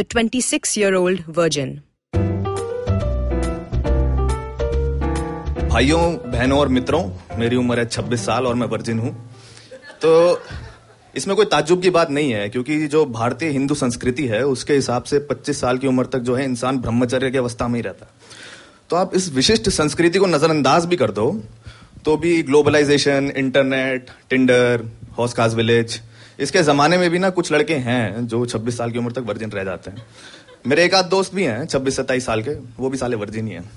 The 26 Year Old Virgin. भाइयों, बहनों और मित्रों, मेरी उम्र है 26 साल और मैं वर्जिन हूँ तो इसमें कोई ताज्जुब की बात नहीं है, क्योंकि जो भारतीय हिंदू संस्कृति है, उसके हिसाब से 25 साल की उम्र तक जो है इंसान ब्रह्मचर्य की अवस्था में ही रहता तो आप इस विशिष्ट संस्कृति को नजरअंदाज भी कर दो तो भी ग्लोबलाइजेशन इंटरनेट टिंडर हॉस्काज विलेज इसके जमाने में भी ना कुछ लड़के हैं जो 26 साल की उम्र तक वर्जिन रह जाते हैं। मेरे एक आध दोस्त भी हैं 26 सत्ताईस साल के, वो भी साले वर्जिन ही हैं।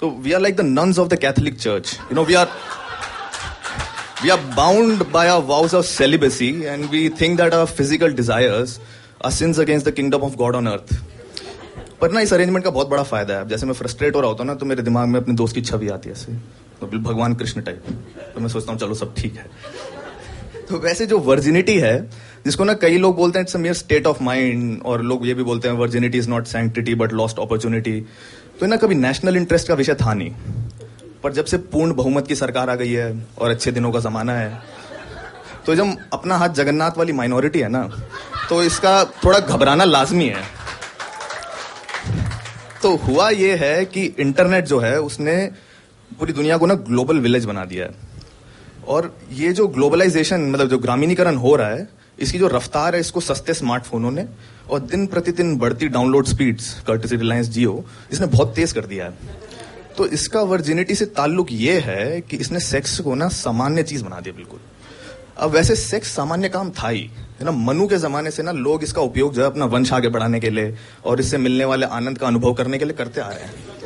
तो we are like the nuns of the Catholic church you know we are we are bound by our vows of celibacy and we think that our physical desires are sins against the kingdom of God on. पर ना इस arrangement का बहुत बड़ा फ़ायदा है। जैसे मैं फ्रस्ट्रेट हो रहा होता हूँ ना तो मेरे दिमाग में अपने दोस्त की छवि आती है ऐसे। तो भगवान कृष्ण टाइप तो मैं सोचता हूँ, चलो सब ठीक है। तो वैसे जो वर्जिनिटी है, जिसको ना कई लोग बोलते हैं it's mere state of mind और लोग ये भी बोलते हैं virginity is not sanctity but lost opportunity तो ना कभी नेशनल इंटरेस्ट का विषय था नहीं। पर जब से पूर्ण बहुमत की सरकार आ गई है, और अच्छे दिनों का जमाना है तो जब अपना हाथ जगन्नाथ वाली माइनॉरिटी है ना तो इसका थोड़ा घबराना लाजमी है। तो हुआ ये है कि इंटरनेट जो है, उसने पूरी दुनिया को ना ग्लोबल विलेज बना दिया है। और ये जो ग्लोबलाइजेशन मतलब जो ग्रामीणीकरण हो रहा है, इसकी जो रफ्तार है, इसको सस्ते स्मार्टफोनों ने और दिन प्रतिदिन बढ़ती download speeds courtesy Reliance Jio इसने बहुत तेज कर दिया है। तो इसका वर्जिनिटी से ताल्लुक ये है कि इसने सेक्स को ना सामान्य चीज़ बना दिया, बिल्कुल। अब वैसे सेक्स सामान्य काम था ही, है ना? मनु के जमाने से ना लोग इसका उपयोग जो है अपना वंश आगे बढ़ाने के लिए और इससे मिलने वाले आनंद का अनुभव करने के लिए करते आ रहे हैं।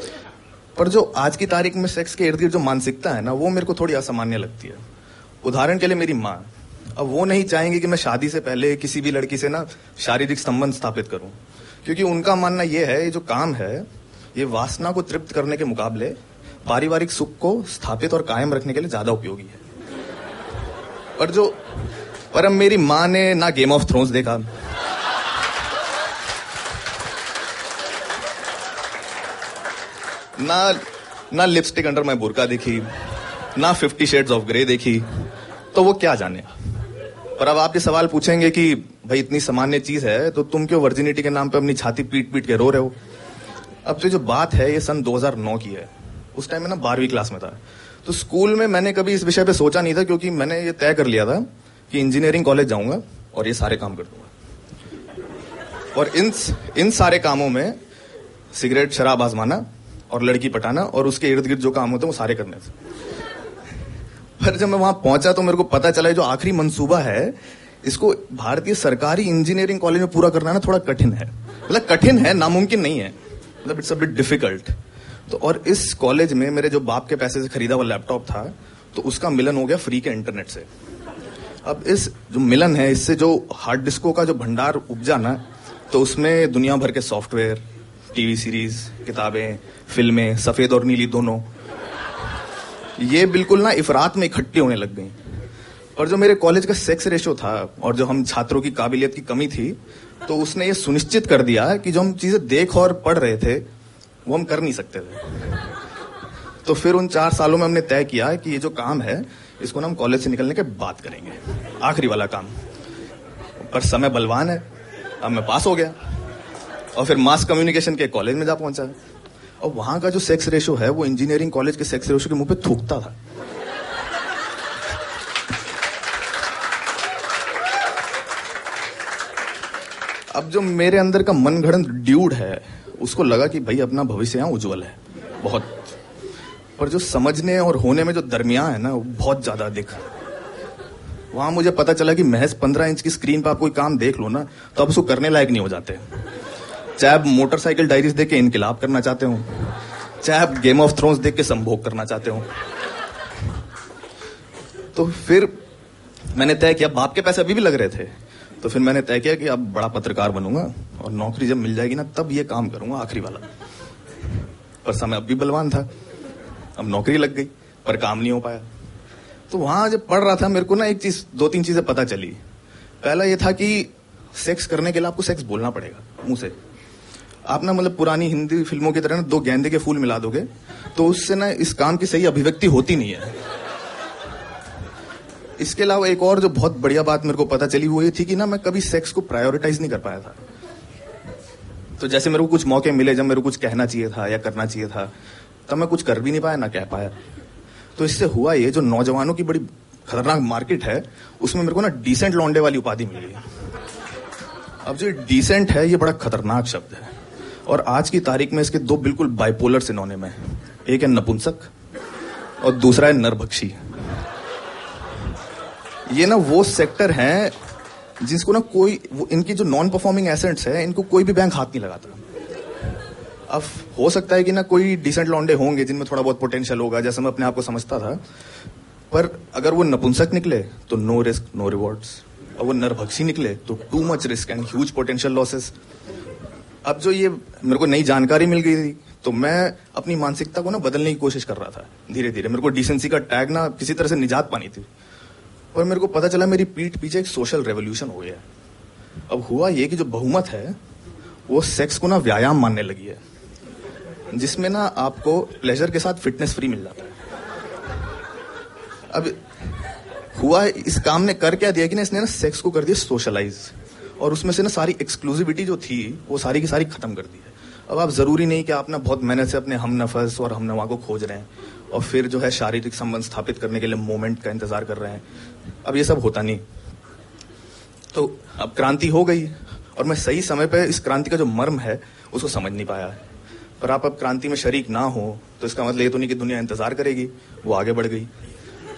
पर जो आज की तारीख में सेक्स के इर्द गिर्द जो मानसिकता है ना, वो मेरे को थोड़ी असामान्य लगती है। उदाहरण के लिए मेरी माँ। अब वो नहीं चाहेंगी कि मैं शादी से पहले किसी भी लड़की से ना शारीरिक संबंध स्थापित करूँ। क्योंकि उनका मानना यह है, ये जो काम है, ये वासना को तृप्त करने के मुकाबले पारिवारिक सुख को स्थापित और कायम रखने के लिए ज़्यादा उपयोगी है। पर जो पर अब मेरी माँ ने ना गेम ऑफ़ थ्रोन्स देखा ना ना लिपस्टिक अंडर माई बुरका देखी, ना फिफ्टी शेड्स ऑफ़ ग्रे देखी तो वो क्या जाने? पर अब आप ये सवाल पूछेंगे कि, भाई, इतनी सामान्य चीज़ है तो तुम क्यों वर्जिनिटी के नाम पे अपनी छाती पीट पीट के रो रहे हो? अब तो जो बात है, ये सन 2009 की है। उस टाइम में ना बारहवीं क्लास में था। तो स्कूल में मैंने कभी इस विषय पे सोचा नहीं था, क्योंकि मैंने ये तय कर लिया था कि इंजीनियरिंग कॉलेज जाऊँगा और ये सारे काम कर दूँगा। और इन इन सारे कामों में सिगरेट शराब, आजमाना और लड़की पटाना और उसके इर्द गिर्द जो काम होते हैं, वो सारे करने थे। पर जब मैं वहाँ पहुँचा तो मेरे को पता चला जो आखिरी मंसूबा है, इसको भारतीय सरकारी इंजीनियरिंग कॉलेज में पूरा करना ना थोड़ा कठिन है। मतलब कठिन है, नामुमकिन नहीं है। मतलब इट्स अ बिट डिफ़िकल्ट तो और इस कॉलेज में मेरे जो बाप के पैसे से खरीदा हुआ लैपटॉप था तो उसका मिलन हो गया फ्री के इंटरनेट से। अब इस जो मिलन है, इससे जो हार्ड डिस्को का जो भंडार उपजा ना तो उसमें दुनिया भर के सॉफ्टवेयर टीवी सीरीज़, किताबें, फ़िल्में, सफ़ेद और नीली दोनों। ये बिल्कुल ना इफरात में इकट्ठी होने लग गई। और जो मेरे कॉलेज का सेक्स रेशो था, और जो हम छात्रों की काबिलियत की कमी थी तो उसने ये सुनिश्चित कर दिया कि जो हम चीज़ें देख और पढ़ रहे थे, वो हम कर नहीं सकते थे। तो फिर उन चार सालों में हमने तय किया कि ये जो काम है, इसको ना हम कॉलेज से निकलने के बाद करेंगे। आखिरी वाला काम। पर समय बलवान है। अब मैं पास हो गया। और फिर मास कम्युनिकेशन के कॉलेज में जा पहुँचा। और वहाँ का जो सेक्स रेशो है, वो इंजीनियरिंग कॉलेज के सेक्स रेशो के मुँह पे थूकता था। अब जो मेरे अंदर का मनगढ़ंत ड्यूड है, उसको लगा कि भाई अपना भविष्य यहाँ उज्जवल है। बहुत। पर जो समझने और होने में जो दरमियान है ना, वो बहुत ज़्यादा अधिक वहाँ मुझे पता चला कि महज पंद्रह इंच की स्क्रीन पर आप कोई काम देख लो ना तो आप उसको करने लायक नहीं हो जाते। चाहे आप मोटरसाइकिल डायरीज देख के इनकलाब करना चाहते हो, चाहे आप गेम ऑफ़ थ्रोन्स देख के संभोग करना चाहते हो। तो फिर मैंने तय किया बाप के पैसे अभी भी लग रहे थे तो फिर मैंने तय किया कि अब बड़ा पत्रकार बनूँगा और नौकरी जब मिल जाएगी ना, तब ये काम करूँगा आखिरी वाला। पर समय अब भी बलवान था, अब नौकरी लग गई, पर काम नहीं हो पाया। तो वहाँ जब पढ़ रहा था, मेरे को ना एक चीज़, दो तीन चीज़ें पता चली। पहला ये था कि सेक्स करने के लिए आपको सेक्स बोलना पड़ेगा, मुँह से। आप ना मतलब पुरानी हिंदी फ़िल्मों की तरह ना दो गेंदे के फूल मिला दोगे तो उससे ना इस काम की सही अभिव्यक्ति होती नहीं है। इसके अलावा एक और जो बहुत बढ़िया बात मेरे को पता चली, वो ये थी कि ना मैं कभी सेक्स को प्रायोरिटाइज नहीं कर पाया था। तो जैसे मेरे को कुछ मौके मिले, जब मेरे को कुछ कहना चाहिए था या करना चाहिए था, तब मैं कुछ कर भी नहीं पाया, ना कह पाया। तो इससे हुआ ये, जो नौजवानों की बड़ी खतरनाक मार्केट है, उसमें मेरे को ना डिसेंट लौंडे वाली उपाधि मिली। गई अब जो डिसेंट है, ये बड़ा खतरनाक शब्द है। और आज की तारीख में इसके दो बिल्कुल बाइपोलर सिनोनिम है। एक है नपुंसक और दूसरा है नरभक्षी। ये ना वो सेक्टर है जिसको ना कोई, वो इनकी जो नॉन परफॉर्मिंग एसेट्स है, इनको कोई भी बैंक हाथ नहीं लगाता। अब हो सकता है कि ना कोई डिसेंट लॉन्डे होंगे जिनमें थोड़ा बहुत पोटेंशियल होगा, जैसा मैं अपने आप को समझता था। पर अगर वो नपुंसक निकले तो नो रिस्क नो रिवॉर्ड्स और वो नरभक्षी निकले तो too much risk and huge potential losses अब जो ये मेरे को नई जानकारी मिल गई थी तो मैं अपनी मानसिकता को ना बदलने की कोशिश कर रहा था धीरे धीरे मेरे को डिसेंसी का टैग ना किसी तरह से निजात पानी थी। और मेरे को पता चला मेरी पीठ पीछे एक सोशल रेवोल्यूशन हो गया अब हुआ ये कि जो बहुमत है, वो सेक्स को ना व्यायाम मानने लगी है, जिसमें ना आपको प्लेजर के साथ फिटनेस फ्री मिल जाता है। अब हुआ इस काम ने कर क्या दिया कि ना इसने ना सेक्स को कर दिया सोशलाइज और उसमें से ना सारी एक्सक्लूसिविटी जो थी, वो सारी की सारी खत्म कर दी है। अब आप ज़रूरी नहीं कि आप ना बहुत मेहनत से अपने हम नफस और हम नवा को खोज रहे हैं और फिर जो है शारीरिक संबंध स्थापित करने के लिए मोमेंट का इंतज़ार कर रहे हैं। अब ये सब होता नहीं। तो अब क्रांति हो गई और मैं सही समय पर इस क्रांति का जो मर्म है, उसको समझ नहीं पाया है। पर आप अब क्रांति में शरीक ना हो तो इसका मतलब ये तो नहीं कि दुनिया इंतज़ार करेगी, वो आगे बढ़ गई।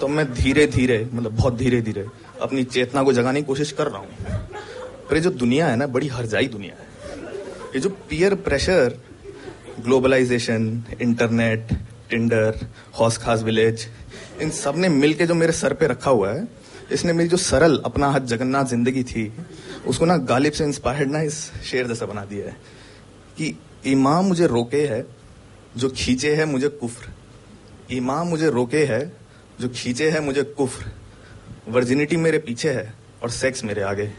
तो मैं धीरे धीरे मतलब बहुत धीरे धीरे अपनी चेतना को जगाने की कोशिश कर रहा हूँ। पर ये जो दुनिया है ना, बड़ी हरजाई दुनिया है। ये जो peer pressure globalisation internet Tinder house खास विलेज इन सबने मिलके जो मेरे सर पे रखा हुआ है, इसने मेरी जो सरल अपना हाथ जगन्नाथ ज़िंदगी थी, उसको ना गालिब से इंस्पायर्ड ना इस शेर जैसा बना दिया है कि इमाम मुझे रोके है, जो खींचे है मुझे कुफ्र। इमाम मुझे रोके है, जो खींचे है मुझे कुफ्र। वर्जिनिटी मेरे पीछे है और सेक्स मेरे आगे।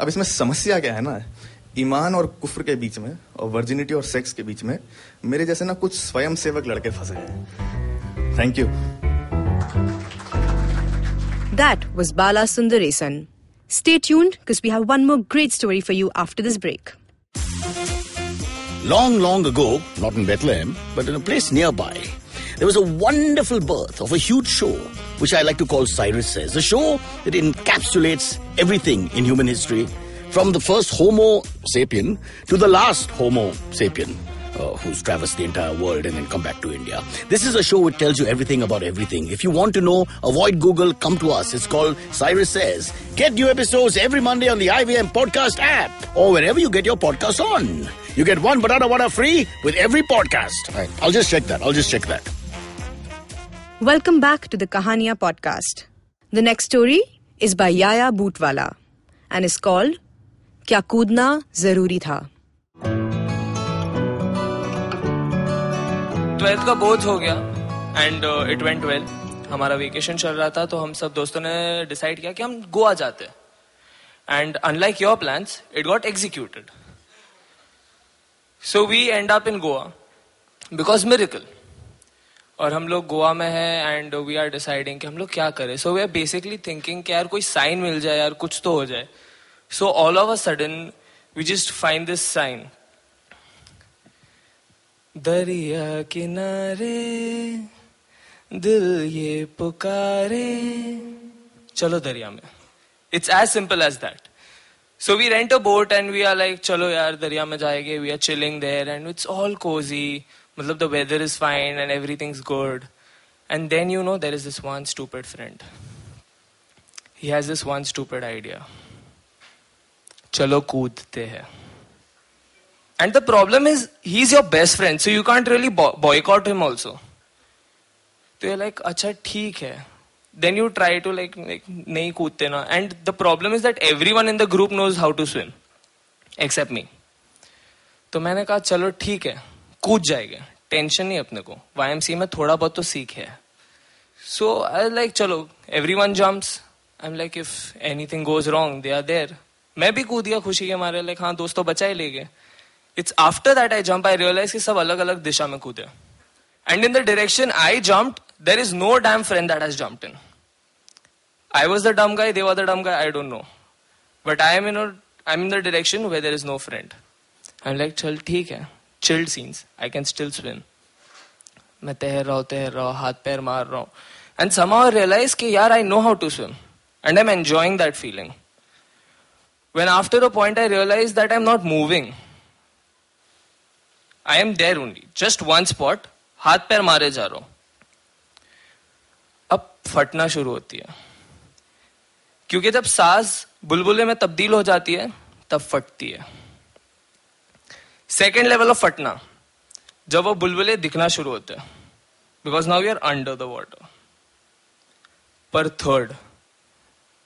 अब इसमें समस्या क्या है ना? ईमान और कुफर के बीच में और वर्जिनिटी और सेक्स के बीच में मेरे जैसे ना कुछ स्वयं सेवक लड़के फंसे हैं। Thank you that was Bala Sundaresan stay tuned because we have one more great story for you after this break long long ago not in battle but in place nearby there was a wonderful birth of a huge show, which I like to call Cyrus Says. A show that encapsulates everything in human history, from the first Homo sapien to the last Homo sapien. Uh, who's traversed the entire world and then come back to India. This is a show which tells you everything about everything. If you want to know, avoid Google, come to us. It's called Cyrus Says. Get new episodes every Monday on the IVM podcast app or wherever you get your podcasts on. You get one banana water free with every podcast. Right. I'll just check that. I'll just check that. Welcome back to the Kahania podcast. The next story is by Yaya Bootwala and is called Kya Kudna Zaruri Tha. Twelfth का board हो गया and it went well हमारा vacation चल रहा था तो हम सब दोस्तों ने डिसाइड किया कि हम गोवा जाते हैं and unlike your plans it got executed so we end up in Goa because miracle और हम लोग गोवा में है एंड वी आर डिसाइडिंग कि हम लोग क्या करें। So we are basically thinking कि यार कोई साइन मिल जाए, यार कुछ तो हो जाए। So all of a sudden we just find this sign दरिया किनारे, दिल ये पुकारे। चलो दरिया में। It's as simple as that so we rent a boat and we are like चलो यार, दरिया में जाएँगे we are chilling there and it's all cosy मतलब the weather is fine and everything is good and then you know there is this one stupid friend he has this one stupid idea चलो कूदते हैं And the problem is, he's your best friend, so you can't really bo- boycott him also. So you're like, अच्छा ठीक है. You try to like, like नहीं कूदते ना. And the problem is that everyone in the group knows how to swim, except me. तो मैंने कहा चलो ठीक है कूद जाएँगे। टेंशन नहीं अपने को। वाईएमसी में थोड़ा बहुत तो सीख है। सो आई लाइक चलो everyone jumps I am like if anything goes wrong they are there मैं भी कूद गया खुशी के मारे लाइक हाँ दोस्तों बचा ही ले गए। It's after that I jump I realise कि सब अलग अलग दिशा में कूदे। And in the direction I jump there is no damn friend that has jumped in I was the dumb guy they was the dumb guy I don't know but I am in I am in the direction way there is no friend I am like चल, ठीक है. Chilled since I can still swim मैं तैर रहा हूँ तैर रहा हूँ हाथ पैर मार रहा हूँ। एंड समाउ रियलाइज़ कि यार I know how to swim and I am enjoying that feeling when after a point I realized that I'm not moving. I am there only, just one spot, हाथ पैर मारे जा रहा हूँ। अब फटना शुरू होती है। क्योंकि जब सांस बुलबुले में तब्दील हो जाती है तब फटती है। सेकेंड लेवल ऑफ़ फटना जब वो बुलबुले दिखना शुरू होते because now you are under the water पर थर्ड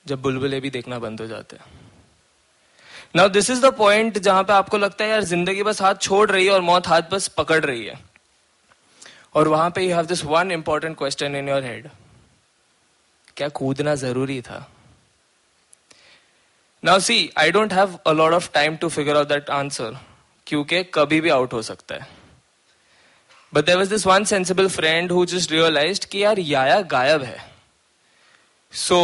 जब बुलबुले भी देखना बंद हो जाते हैं। Now this is the point जहाँ पे आपको लगता है, यार, ज़िंदगी बस हाथ छोड़ रही है और मौत हाथ बस पकड़ रही है। और वहाँ पे you have this one important question in your head क्या कूदना ज़रूरी था? Now see I don't have a lot of time to figure out that answer क्योंकि कभी भी आउट हो सकता है। But there was this one sensible friend who just realise कि यार याया गायब है। So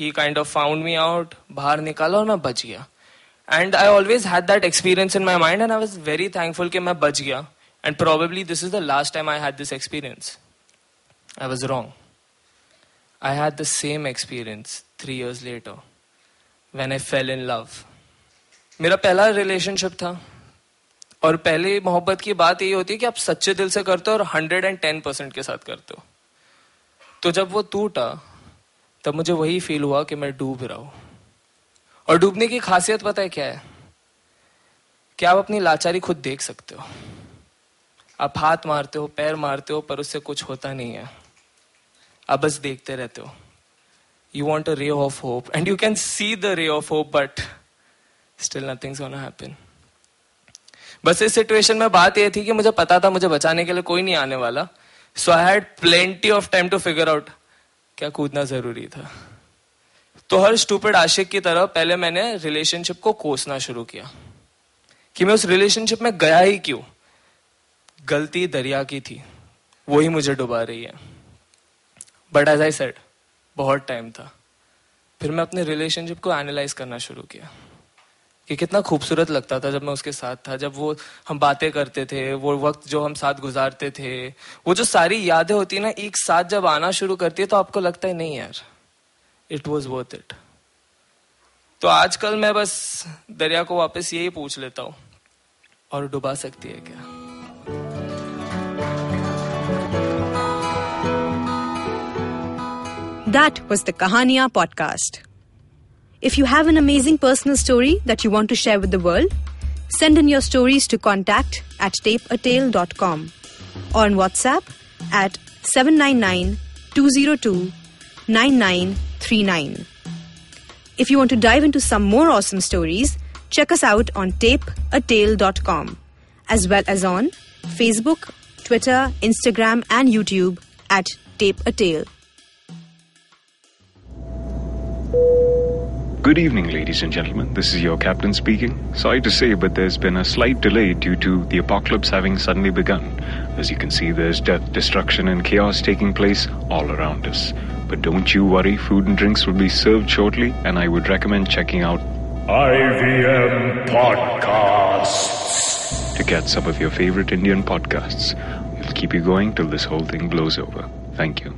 he kind of found me out बाहर निकाला और मैं बच गया। And I always had that experience in my mind and I was very thankful कि मैं बच गया। And probably this is the last time I had this experience I was wrong I had the same experience three years later when I fell in love मेरा पहला relationship था। और पहले मोहब्बत की बात यही होती है कि आप सच्चे दिल से करते हो और हंड्रेड एंड टेन परसेंट के साथ करते हो। तो जब वो टूटा, तब मुझे वही फील हुआ कि मैं डूब रहा हूँ। और डूबने की खासियत पता है क्या है? कि आप अपनी लाचारी खुद देख सकते हो। आप हाथ मारते हो, पैर मारते हो, पर उससे कुछ होता नहीं है। आप बस देखते रहते हो। You want a ray of hope and you can see the ray of hope but still nothing gonna happen बस इस सिचुएशन में बात यह थी कि मुझे पता था, मुझे बचाने के लिए कोई नहीं आने वाला। So I had plenty of time to figure out क्या कूदना ज़रूरी था। तो हर स्टूपिड आशिक की तरह पहले मैंने रिलेशनशिप को कोसना शुरू किया। कि मैं उस रिलेशनशिप में गया ही क्यों? गलती दरिया की थी। वही मुझे डुबा रही है। बट एज आई सेड बहुत टाइम था। फिर मैं अपने रिलेशनशिप को एनालाइज करना शुरू किया। कि कितना खूबसूरत लगता था जब मैं उसके साथ था, जब वो हम बातें करते थे, वो वक्त जो हम साथ गुजारते थे, वो जो सारी यादें होती है ना, एक साथ जब आना शुरू करती है तो आपको लगता है, नहीं यार इट वॉज़ वर्थ इट तो आजकल मैं बस दरिया को वापस यही पूछ लेता हूँ, और डुबा सकती है क्या That was the Kahania podcast. If you have an amazing personal story that you want to share with the world, send in your stories to contact at tapeatale.com or on WhatsApp at 799 202 9939. If you want to dive into some more awesome stories, check us out on tapeatale.com as well as on Facebook, Twitter, Instagram, and YouTube at Tape a Tale. Good evening, ladies and gentlemen. This is your captain speaking. Sorry to say, but there's been a slight delay due to the apocalypse having suddenly begun. As you can see, there's death, destruction, and chaos taking place all around us. But don't you worry, food and drinks will be served shortly, and I would recommend checking out IVM Podcasts to get some of your favorite Indian podcasts. We'll keep you going till this whole thing blows over. Thank you.